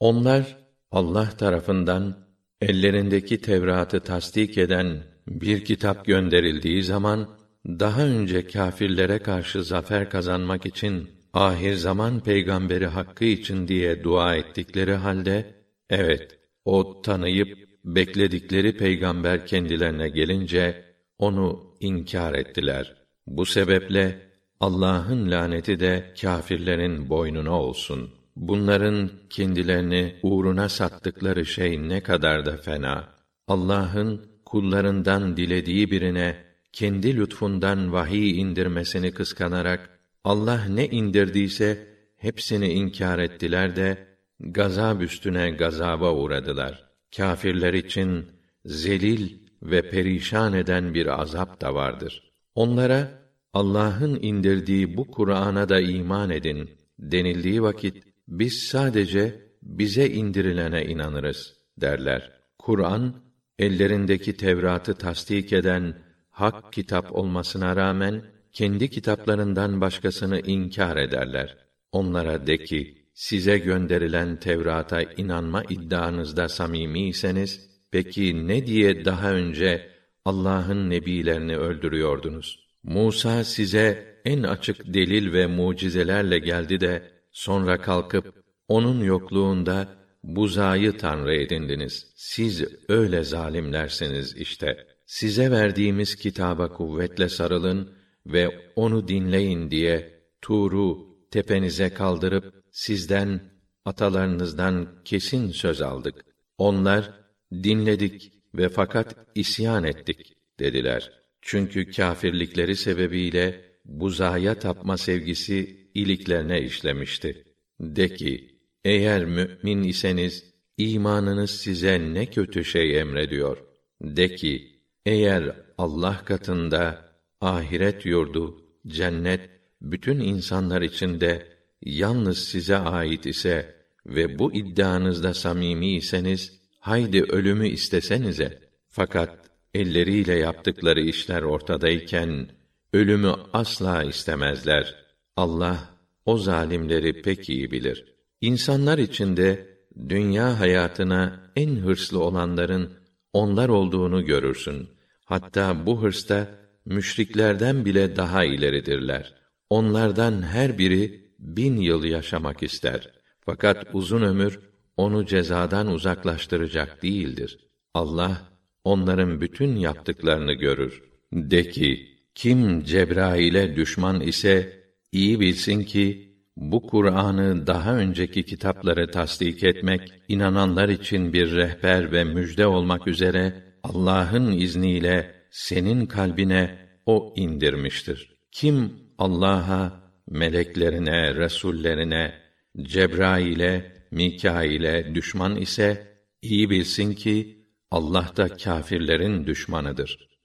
Onlar Allah tarafından ellerindeki Tevrat'ı tasdik eden bir kitap gönderildiği zaman daha önce kâfirlere karşı zafer kazanmak için ahir zaman peygamberi hakkı için diye dua ettikleri halde evet o tanıyıp bekledikleri peygamber kendilerine gelince onu inkar ettiler. Bu sebeple Allah'ın laneti de kâfirlerin boynuna olsun. Bunların kendilerini uğruna sattıkları şey ne kadar da fena. Allah'ın kullarından dilediği birine kendi lütfundan vahiy indirmesini kıskanarak Allah ne indirdiyse hepsini inkar ettiler de gazab üstüne gazaba uğradılar. Kâfirler için zelil ve perişan eden bir azap da vardır. Onlara Allah'ın indirdiği bu Kur'an'a da iman edin denildiği vakit biz sadece bize indirilene inanırız derler. Kur'an ellerindeki Tevrat'ı tasdik eden hak kitap olmasına rağmen kendi kitaplarından başkasını inkar ederler. Onlara de ki, size gönderilen Tevrat'a inanma iddianızda samimiyseniz, peki ne diye daha önce Allah'ın nebilerini öldürüyordunuz? Musa size en açık delil ve mucizelerle geldi de sonra kalkıp onun yokluğunda buzayı tanrı edindiniz. Siz öyle zalimlersiniz işte. Size verdiğimiz kitaba kuvvetle sarılın ve onu dinleyin diye Tur'u tepenize kaldırıp sizden atalarınızdan kesin söz aldık. Onlar dinledik ve fakat isyan ettik dediler. Çünkü kâfirlikleri sebebiyle buzaya tapma sevgisi iliklerine işlemişti. De ki, eğer mümin iseniz, imanınız size ne kötü şey emrediyor. De ki, eğer Allah katında ahiret yurdu, cennet bütün insanlar için de yalnız size ait ise ve bu iddianızda samimi iseniz haydi ölümü istesenize. Fakat elleriyle yaptıkları işler ortadayken ölümü asla istemezler. Allah o zalimleri pek iyi bilir. İnsanlar içinde dünya hayatına en hırslı olanların onlar olduğunu görürsün. Hatta bu hırsta müşriklerden bile daha ileridirler. Onlardan her biri bin yıl yaşamak ister. Fakat uzun ömür onu cezadan uzaklaştıracak değildir. Allah onların bütün yaptıklarını görür. De ki, kim Cebrail'e düşman ise iyi bilsin ki bu Kur'an'ı daha önceki kitapları tasdik etmek, inananlar için bir rehber ve müjde olmak üzere Allah'ın izniyle senin kalbine o indirmiştir. Kim Allah'a, meleklerine, resullerine, Cebrail'e, Mikail'e düşman ise iyi bilsin ki Allah da kâfirlerin düşmanıdır.